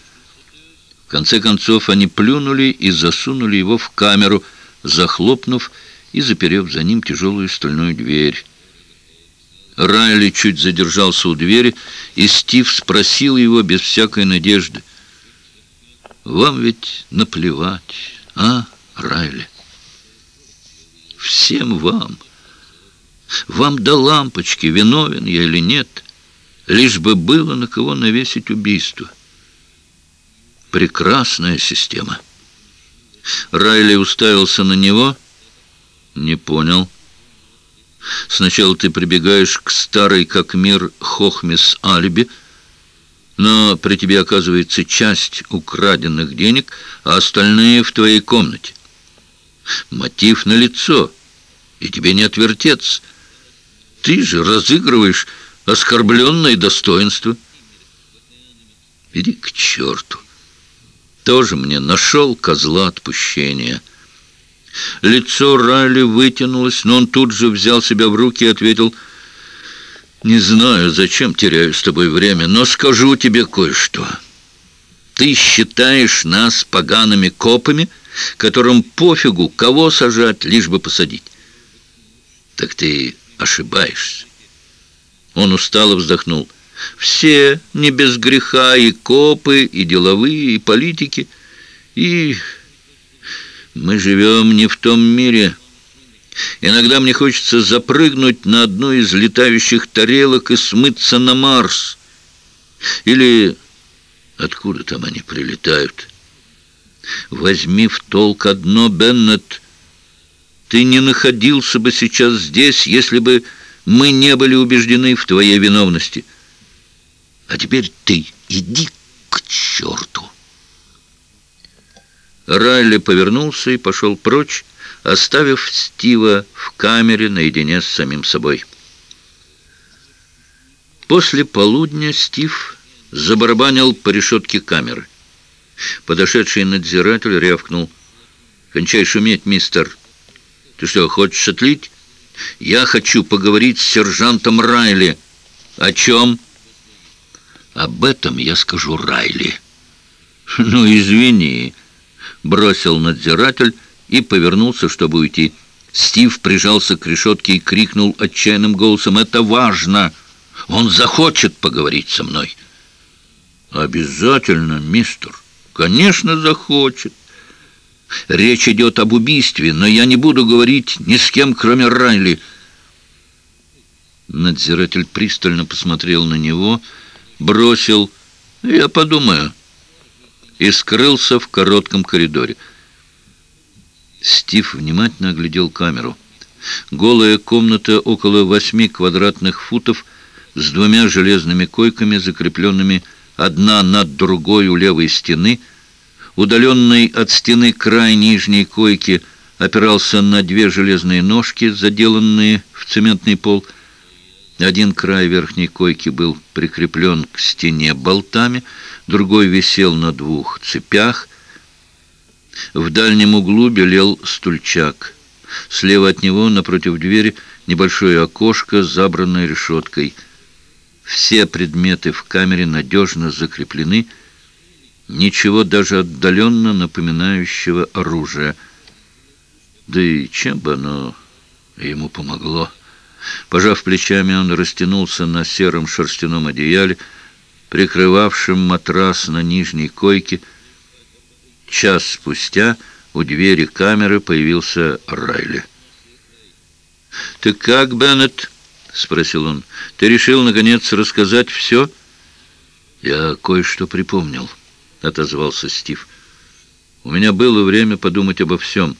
Конце концов они плюнули и засунули его в камеру, захлопнув и заперев за ним тяжелую стальную дверь. Райли чуть задержался у двери, и Стив спросил его без всякой надежды. «Вам ведь наплевать, а, Райли?» «Всем вам. Вам до лампочки, виновен я или нет, лишь бы было на кого навесить убийство. Прекрасная система». Райли уставился на него, не понял. Сначала ты прибегаешь к старой как мир Хохмис алиби, но при тебе оказывается часть украденных денег, а остальные в твоей комнате. Мотив на лицо, и тебе не отвертеться. Ты же разыгрываешь оскорбленное достоинство. Иди к черту. Тоже мне нашел козла отпущения». Лицо Райли вытянулось, но он тут же взял себя в руки и ответил, «Не знаю, зачем теряю с тобой время, но скажу тебе кое-что. Ты считаешь нас погаными копами, которым пофигу, кого сажать, лишь бы посадить. Так ты ошибаешься». Он устало вздохнул. «Все не без греха, и копы, и деловые, и политики, и мы живем не в том мире. Иногда мне хочется запрыгнуть на одну из летающих тарелок и смыться на Марс. Или откуда там они прилетают. Возьми в толк одно, Беннет. Ты не находился бы сейчас здесь, если бы мы не были убеждены в твоей виновности. А теперь ты иди к черту. Райли повернулся и пошел прочь, оставив Стива в камере наедине с самим собой. После полудня Стив забарабанил по решетке камеры. Подошедший надзиратель рявкнул. «Кончай шуметь, мистер. Ты что, хочешь отлить? Я хочу поговорить с сержантом Райли. О чем?» «Об этом я скажу Райли». «Ну, извини» бросил надзиратель и повернулся, чтобы уйти. Стив прижался к решетке и крикнул отчаянным голосом «Это важно! Он захочет поговорить со мной!» «Обязательно, мистер! Конечно, захочет! Речь идет об убийстве, но я не буду говорить ни с кем, кроме Райли!» Надзиратель пристально посмотрел на него, бросил «Я подумаю» и скрылся в коротком коридоре. Стив внимательно оглядел камеру. Голая комната около восьми квадратных футов с двумя железными койками, закрепленными одна над другой у левой стены. Удаленный от стены край нижней койки опирался на две железные ножки, заделанные в цементный пол. Один край верхней койки был прикреплен к стене болтами, другой висел на двух цепях. В дальнем углу белел стульчак. Слева от него, напротив двери, небольшое окошко, забранное решеткой. Все предметы в камере надежно закреплены, ничего даже отдаленно напоминающего оружие. Да и чем бы оно ему помогло? Пожав плечами, он растянулся на сером шерстяном одеяле, прикрывавшим матрас на нижней койке. Час спустя у двери камеры появился Райли. «Ты как, Беннет?» — спросил он. «Ты решил, наконец, рассказать все?» «Я кое-что припомнил», — отозвался Стив. «У меня было время подумать обо всем».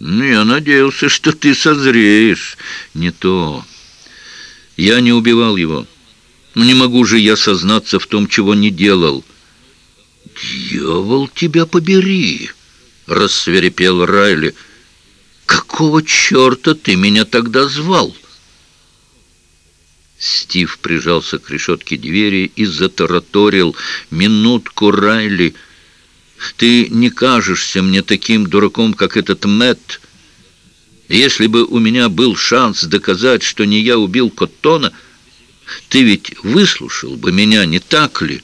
«Ну, я надеялся, что ты созреешь». «Не то. Я не убивал его». Ну, не могу же я сознаться в том, чего не делал. «Дьявол, тебя побери!» — рассверепел Райли. «Какого черта ты меня тогда звал?» Стив прижался к решетке двери и затараторил. «Минутку, Райли! Ты не кажешься мне таким дураком, как этот Мэтт. Если бы у меня был шанс доказать, что не я убил Коттона...» Ты ведь выслушал бы меня, не так ли?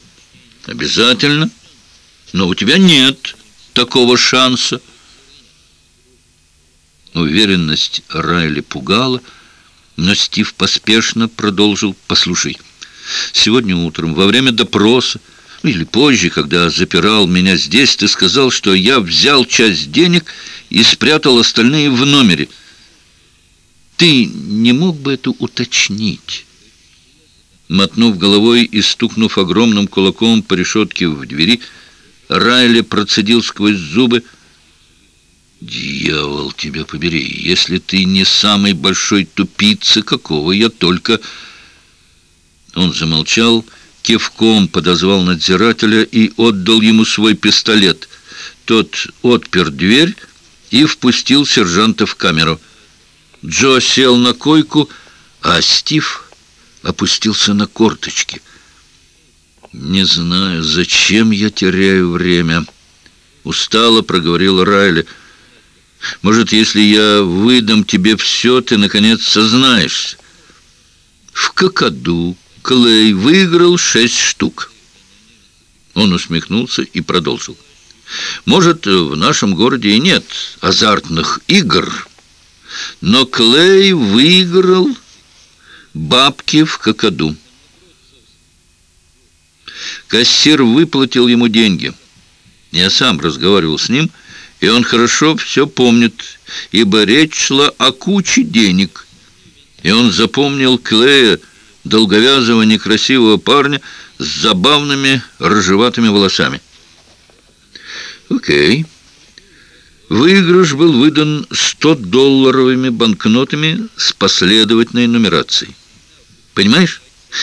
Обязательно. Но у тебя нет такого шанса. Уверенность Райли пугала, но Стив поспешно продолжил «Послушай, сегодня утром во время допроса или позже, когда запирал меня здесь, ты сказал, что я взял часть денег и спрятал остальные в номере. Ты не мог бы это уточнить?» Мотнув головой и стукнув огромным кулаком по решетке в двери, Райли процедил сквозь зубы, «Дьявол тебя побери, если ты не самый большой тупица, какого я только...» Он замолчал, кивком подозвал надзирателя и отдал ему свой пистолет. Тот отпер дверь и впустил сержанта в камеру. Джо сел на койку, а Стив опустился на корточки. «Не знаю, зачем я теряю время?» Устало проговорил Райли. «Может, если я выдам тебе все, ты, наконец, сознаешься?» В какаду Клей выиграл шесть штук. Он усмехнулся и продолжил. «Может, в нашем городе и нет азартных игр, но Клей выиграл бабки в какаду. Кассир выплатил ему деньги. Я сам разговаривал с ним, и он хорошо все помнит, ибо речь шла о куче денег. И он запомнил Клея, долговязого некрасивого парня с забавными рыжеватыми волосами. Окей. Выигрыш был выдан 100-долларовыми банкнотами с последовательной нумерацией. Понимаешь?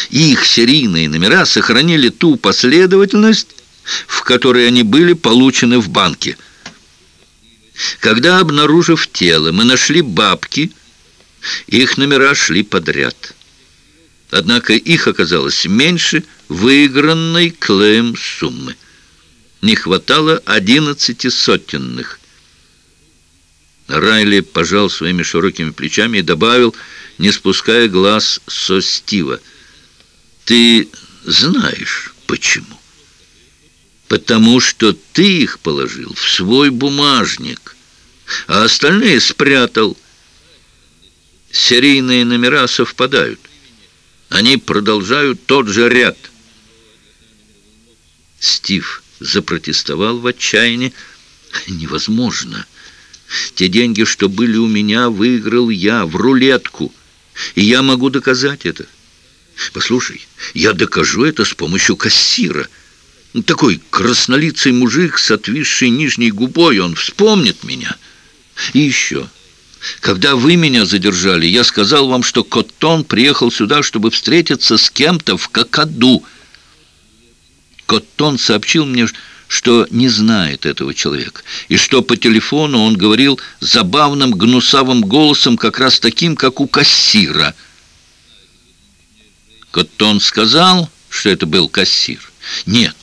Их серийные номера сохранили ту последовательность, в которой они были получены в банке. Когда, обнаружив тело, мы нашли бабки, их номера шли подряд. Однако их оказалось меньше выигранной Клеем суммы. Не хватало одиннадцати сотенных. Райли пожал своими широкими плечами и добавил, не спуская глаз со Стива. «Ты знаешь, почему?» «Потому что ты их положил в свой бумажник, а остальные спрятал. Серийные номера совпадают. Они продолжают тот же ряд». Стив запротестовал в отчаянии. «Невозможно!» Те деньги, что были у меня, выиграл я в рулетку. И я могу доказать это. Послушай, я докажу это с помощью кассира. Такой краснолицый мужик с отвисшей нижней губой, он вспомнит меня. И еще... Когда вы меня задержали, я сказал вам, что Коттон приехал сюда, чтобы встретиться с кем-то в Какаду. Коттон сообщил мне, что не знает этого человека, и что по телефону он говорил забавным гнусавым голосом, как раз таким, как у кассира. Коттон сказал, что это был кассир. Нет,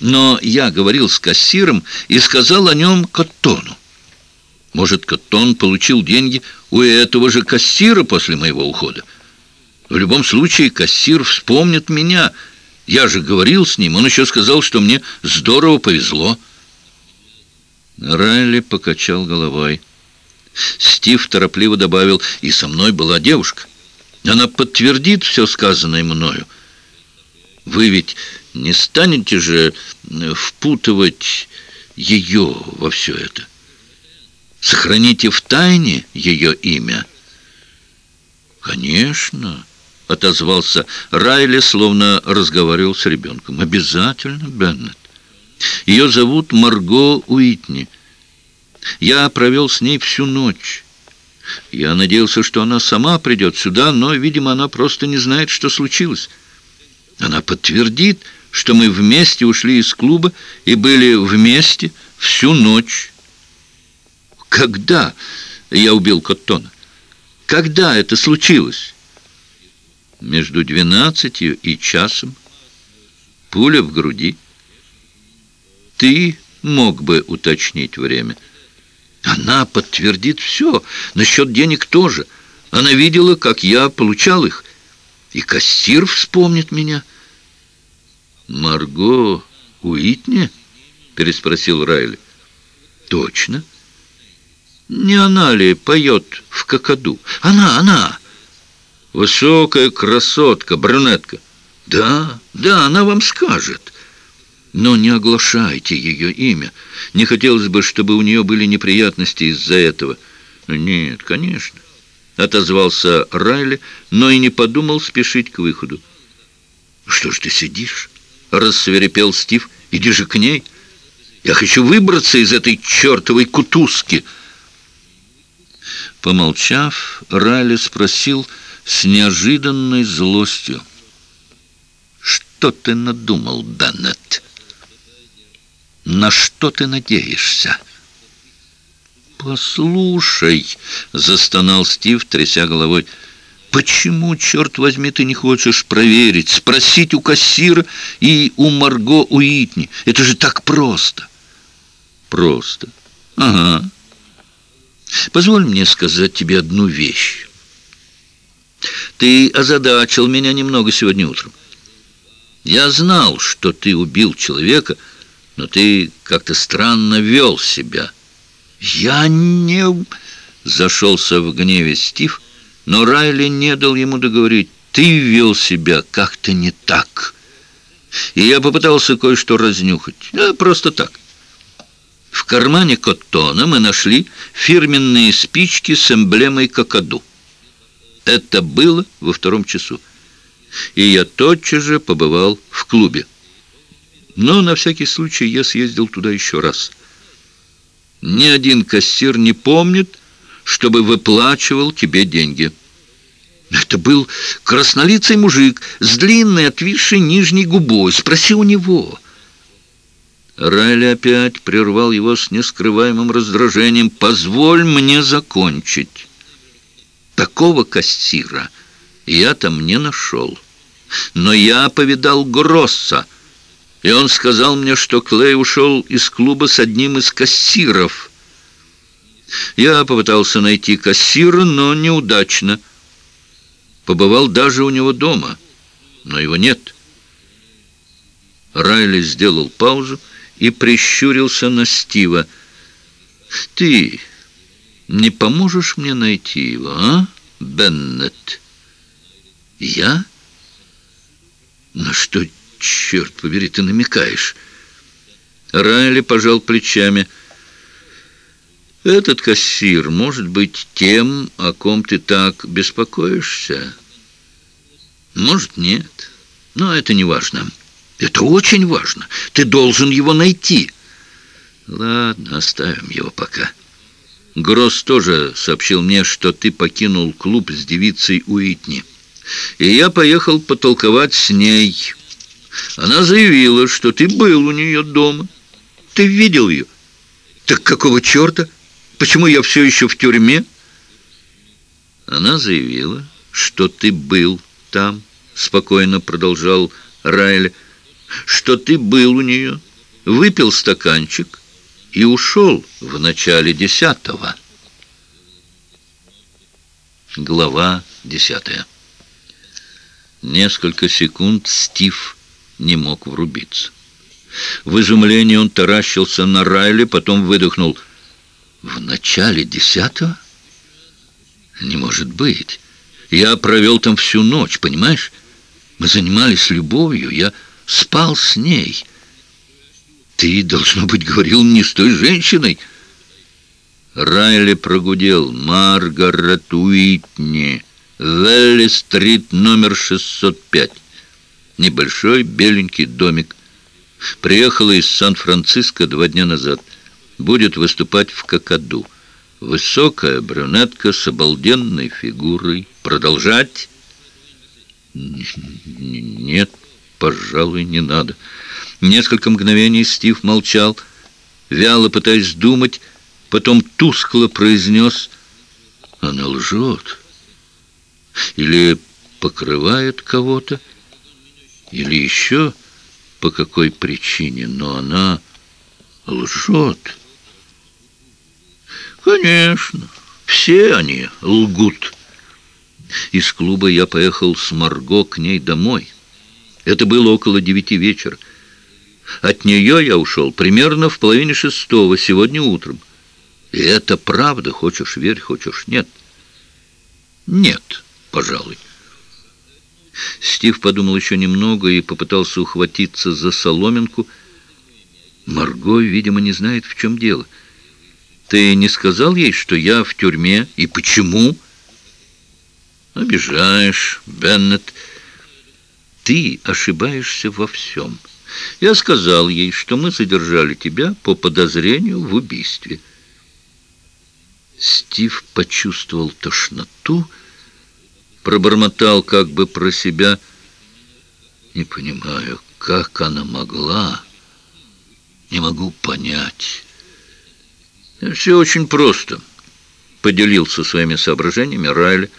но я говорил с кассиром и сказал о нем Коттону. Может, Коттон получил деньги у этого же кассира после моего ухода. В любом случае, кассир вспомнит меня — я же говорил с ним, он еще сказал, что мне здорово повезло. Райли покачал головой. Стив торопливо добавил, и со мной была девушка. Она подтвердит все сказанное мною. Вы ведь не станете же впутывать ее во все это? Сохраните в тайне ее имя? Конечно. — отозвался Райли, словно разговаривал с ребенком. «Обязательно, Беннет. Ее зовут Марго Уитни. Я провел с ней всю ночь. Я надеялся, что она сама придет сюда, но, видимо, она просто не знает, что случилось. Она подтвердит, что мы вместе ушли из клуба и были вместе всю ночь. Когда я убил Коттона? Когда это случилось?» между двенадцатью и часом. Пуля в груди. Ты мог бы уточнить время. Она подтвердит все. Насчет денег тоже. Она видела, как я получал их. И кассир вспомнит меня. «Марго Уитни?» — переспросил Райли. «Точно. Не она ли поет в какаду? Она, она! Высокая красотка, брюнетка. Да, да, она вам скажет. Но не оглашайте ее имя. Не хотелось бы, чтобы у нее были неприятности из-за этого. Нет, конечно. Отозвался Райли, но и не подумал спешить к выходу. «Что ж ты сидишь?» — рассверепел Стив. «Иди же к ней. Я хочу выбраться из этой чертовой кутузки». Помолчав, Райли спросил с неожиданной злостью. «Что ты надумал, Беннет? На что ты надеешься?» «Послушай», — застонал Стив, тряся головой, — «почему, черт возьми, ты не хочешь проверить, спросить у кассира и у Марго Уитни? Это же так просто!» «Просто? Ага. Позволь мне сказать тебе одну вещь. Ты озадачил меня немного сегодня утром. Я знал, что ты убил человека, но ты как-то странно вел себя». «Я не...» — зашелся в гневе Стив, но Райли не дал ему договорить. «Ты вел себя как-то не так». И я попытался кое-что разнюхать. Да, просто так. В кармане Коттона мы нашли фирменные спички с эмблемой какаду. Это было во втором часу. И я тотчас же побывал в клубе. Но на всякий случай я съездил туда еще раз. Ни один кассир не помнит, чтобы выплачивал тебе деньги. Это был краснолицый мужик с длинной отвисшей нижней губой. Спроси у него. Райли опять прервал его с нескрываемым раздражением. «Позволь мне закончить. Такого кассира я там не нашел. Но я повидал Гросса» и он сказал мне, что Клей ушел из клуба с одним из кассиров. Я попытался найти кассира, но неудачно. Побывал даже у него дома, но его нет. Райли сделал паузу и прищурился на Стива. «Ты не поможешь мне найти его, а, Беннет?» «Я? На что черт побери, ты намекаешь?» Райли пожал плечами. «Этот кассир может быть тем, о ком ты так беспокоишься?» «Может, нет. Но это не важно. Это очень важно. Ты должен его найти». «Ладно, оставим его пока». Гросс тоже сообщил мне, что ты покинул клуб с девицей Уитни. И я поехал потолковать с ней». Она заявила, что ты был у нее дома. Ты видел ее? Так какого черта? Почему я все еще в тюрьме? Она заявила, что ты был там, спокойно продолжал Райли, что ты был у нее, выпил стаканчик и ушел в начале десятого. Глава десятая. Несколько секунд Стив не мог врубиться. В изумлении он таращился на Райли, потом выдохнул. «В начале десятого? Не может быть. Я провел там всю ночь, понимаешь? Мы занимались любовью, я спал с ней. Ты, должно быть, говорил не с той женщиной». Райли прогудел. «Маргарет Уитни, Велли-стрит, номер 605». Небольшой беленький домик. Приехала из Сан-Франциско два дня назад. Будет выступать в Кокаду. Высокая брюнетка с обалденной фигурой. Продолжать? Нет, пожалуй, не надо. Несколько мгновений Стив молчал, вяло пытаясь думать, потом тускло произнес «Она лжет» или покрывает кого-то или еще по какой причине, но она лжет. Конечно, все они лгут. Из клуба я поехал с Марго к ней домой. Это было около девяти вечера. От нее я ушел примерно в половине шестого сегодня утром. И это правда, хочешь верь, хочешь нет. Нет, пожалуй. Стив подумал еще немного и попытался ухватиться за соломинку. Марго, видимо, не знает, в чем дело. Ты не сказал ей, что я в тюрьме? И почему? Обижаешь, Беннет. Ты ошибаешься во всем. Я сказал ей, что мы задержали тебя по подозрению в убийстве. Стив почувствовал тошноту, пробормотал как бы про себя. Не понимаю, как она могла. Не могу понять. Все очень просто, поделился своими соображениями Райли.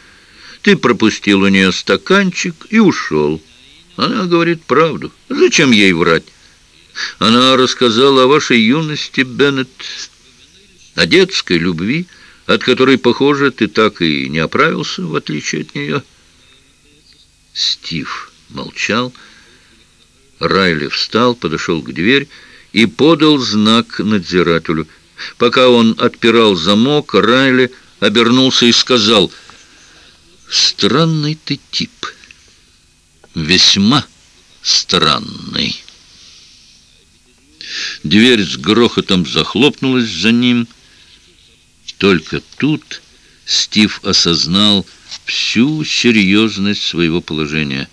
Ты пропустил у нее стаканчик и ушел. Она говорит правду. Зачем ей врать? Она рассказала о вашей юности, Беннет, о детской любви, от которой, похоже, ты так и не оправился, в отличие от нее. Стив молчал. Райли встал, подошел к двери и подал знак надзирателю. Пока он отпирал замок, Райли обернулся и сказал, «Странный ты тип, весьма странный». Дверь с грохотом захлопнулась за ним, — только тут Стив осознал всю серьезность своего положения.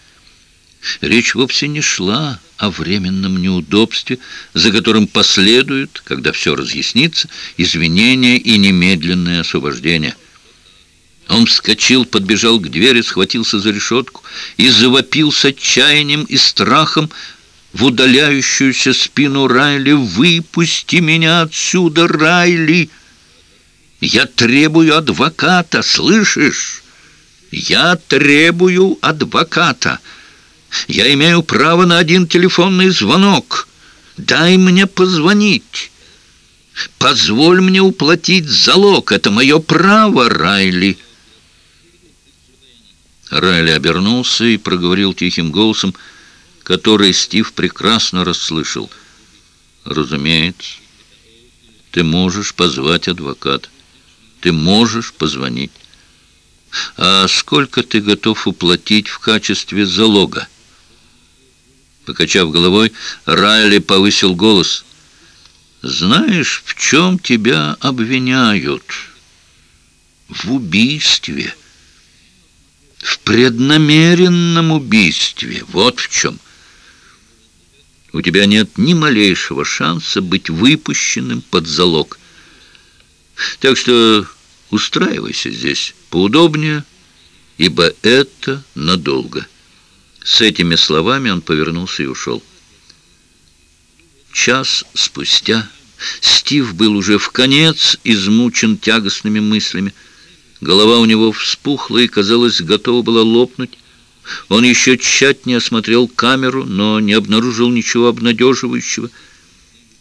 Речь вовсе не шла о временном неудобстве, за которым последует, когда все разъяснится, извинения и немедленное освобождение. Он вскочил, подбежал к двери, схватился за решетку и завопил с отчаянием и страхом в удаляющуюся спину Райли «Выпусти меня отсюда, Райли!» Я требую адвоката, слышишь? Я требую адвоката. Я имею право на один телефонный звонок. Дай мне позвонить. Позволь мне уплатить залог. Это мое право, Райли. Райли обернулся и проговорил тихим голосом, который Стив прекрасно расслышал. «Разумеется, ты можешь позвать адвоката ты можешь позвонить. А сколько ты готов уплатить в качестве залога? Покачав головой, Райли повысил голос. Знаешь, в чем тебя обвиняют? В убийстве. В преднамеренном убийстве. Вот в чем. У тебя нет ни малейшего шанса быть выпущенным под залог. Так что Устраивайся здесь поудобнее, ибо это надолго». С этими словами он повернулся и ушел. Час спустя Стив был уже в конец измучен тягостными мыслями. Голова у него вспухла и, казалось, готова была лопнуть. Он еще тщательнее осмотрел камеру, но не обнаружил ничего обнадеживающего.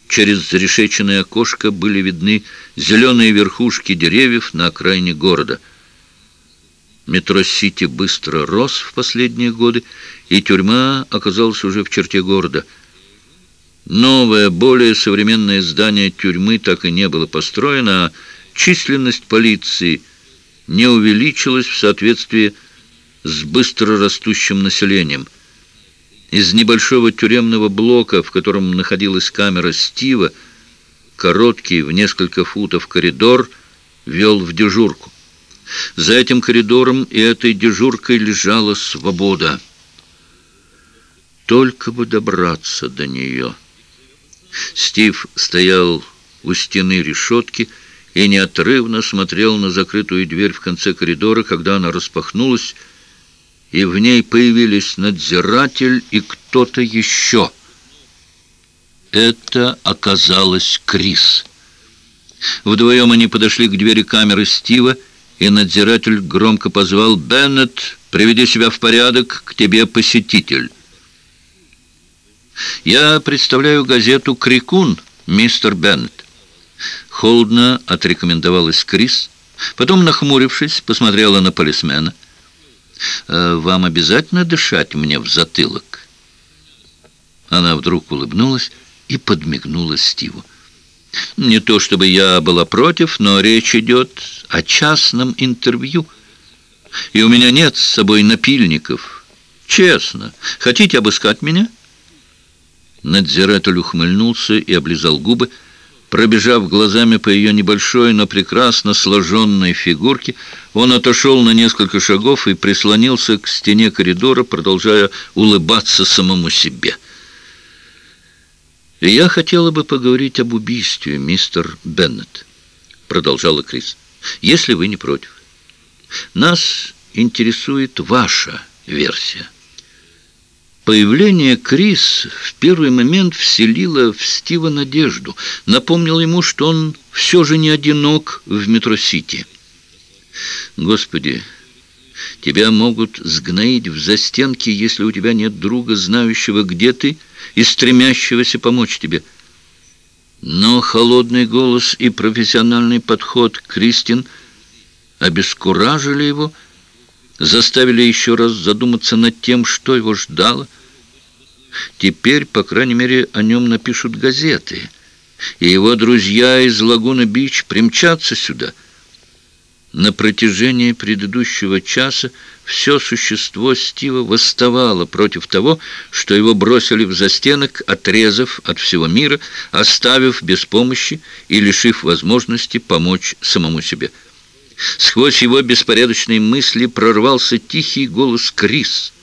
Через зарешеченное окошко были видны зеленые верхушки деревьев на окраине города. Метро «Сити» быстро рос в последние годы, и тюрьма оказалась уже в черте города. Новое, более современное здание тюрьмы так и не было построено, а численность полиции не увеличилась в соответствии с быстро растущим населением – из небольшого тюремного блока, в котором находилась камера Стива, короткий в несколько футов коридор вел в дежурку. За этим коридором и этой дежуркой лежала свобода. Только бы добраться до нее. Стив стоял у стены решетки и неотрывно смотрел на закрытую дверь в конце коридора, когда она распахнулась, и в ней появились надзиратель и кто-то еще. Это оказалось Крис. Вдвоем они подошли к двери камеры Стива, и надзиратель громко позвал «Беннет, приведи себя в порядок, к тебе посетитель». «Я представляю газету «Крикун», мистер Беннет». Холодно отрекомендовалась Крис, потом, нахмурившись, посмотрела на полисмена – Э, вам обязательно дышать мне в затылок?» Она вдруг улыбнулась и подмигнула Стиву. Не то чтобы я была против, но речь идет о частном интервью. И у меня нет с собой напильников. Честно. Хотите обыскать меня?» Надзиратель ухмыльнулся и облизал губы. Пробежав глазами по ее небольшой, но прекрасно сложенной фигурке, он отошел на несколько шагов и прислонился к стене коридора, продолжая улыбаться самому себе. «Я хотела бы поговорить об убийстве, мистер Беннет», — продолжала Крис, — «если вы не против. Нас интересует ваша версия». Появление Крис в первый момент вселило в Стива надежду, напомнил ему, что он все же не одинок в метро-сити. «Господи, тебя могут сгноить в застенке, если у тебя нет друга, знающего, где ты, и стремящегося помочь тебе». Но холодный голос и профессиональный подход Кристин обескуражили его, заставили еще раз задуматься над тем, что его ждало. Теперь, по крайней мере, о нем напишут газеты, и его друзья из Лагуна-Бич примчатся сюда. На протяжении предыдущего часа все существо Стива восставало против того, что его бросили в застенок, отрезав от всего мира, оставив без помощи и лишив возможности помочь самому себе. Сквозь его беспорядочные мысли прорвался тихий голос Крис.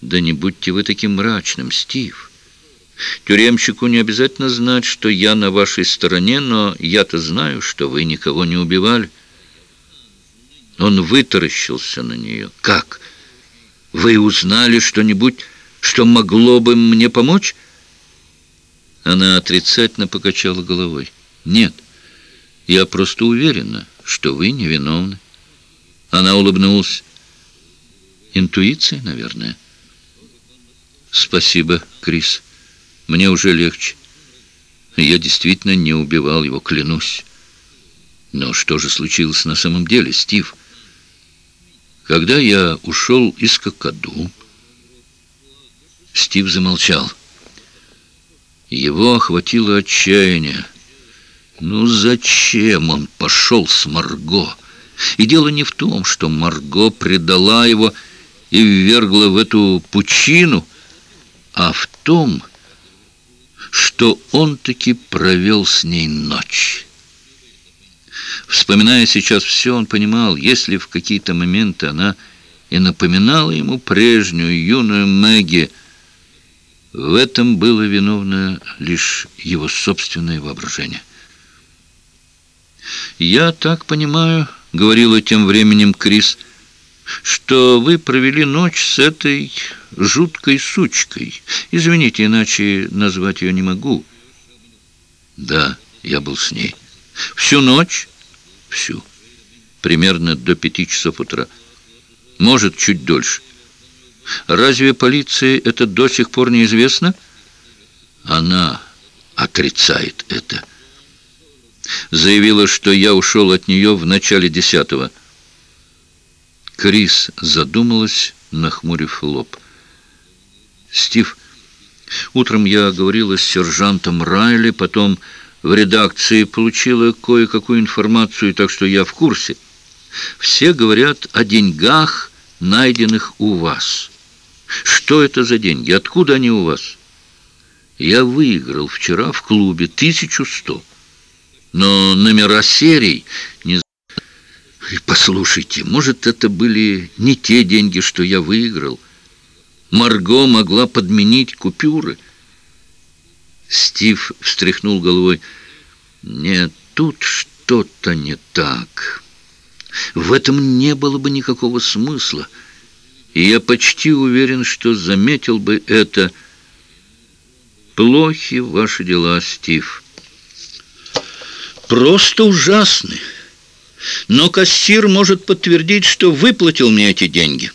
«Да не будьте вы таким мрачным, Стив. Тюремщику не обязательно знать, что я на вашей стороне, но я-то знаю, что вы никого не убивали». Он вытаращился на нее. «Как? Вы узнали что-нибудь, что могло бы мне помочь?» Она отрицательно покачала головой. «Нет, я просто уверена» что вы невиновны. Она улыбнулась. Интуиция, наверное. Спасибо, Крис. Мне уже легче. Я действительно не убивал его, клянусь. Но что же случилось на самом деле, Стив? Когда я ушел из Кокаду, Стив замолчал. Его охватило отчаяние. Ну зачем он пошел с Марго? И дело не в том, что Марго предала его и ввергла в эту пучину, а в том, что он таки провел с ней ночь. Вспоминая сейчас все, он понимал, если в какие-то моменты она и напоминала ему прежнюю юную Мэгги, в этом было виновно лишь его собственное воображение. «Я так понимаю», — говорила тем временем Крис, «что вы провели ночь с этой жуткой сучкой. Извините, иначе назвать ее не могу». «Да, я был с ней. Всю ночь?» «Всю. Примерно до пяти часов утра. Может, чуть дольше. Разве полиции это до сих пор неизвестно?» «Она отрицает это» заявила, что я ушел от нее в начале десятого. Крис задумалась, нахмурив лоб. «Стив, утром я говорила с сержантом Райли, потом в редакции получила кое-какую информацию, так что я в курсе. Все говорят о деньгах, найденных у вас. Что это за деньги? Откуда они у вас?» «Я выиграл вчера в клубе тысячу сто» но номера серий не Послушайте, может, это были не те деньги, что я выиграл. Марго могла подменить купюры. Стив встряхнул головой. Нет, тут что-то не так. В этом не было бы никакого смысла. И я почти уверен, что заметил бы это. Плохи ваши дела, Стив просто ужасны. Но кассир может подтвердить, что выплатил мне эти деньги.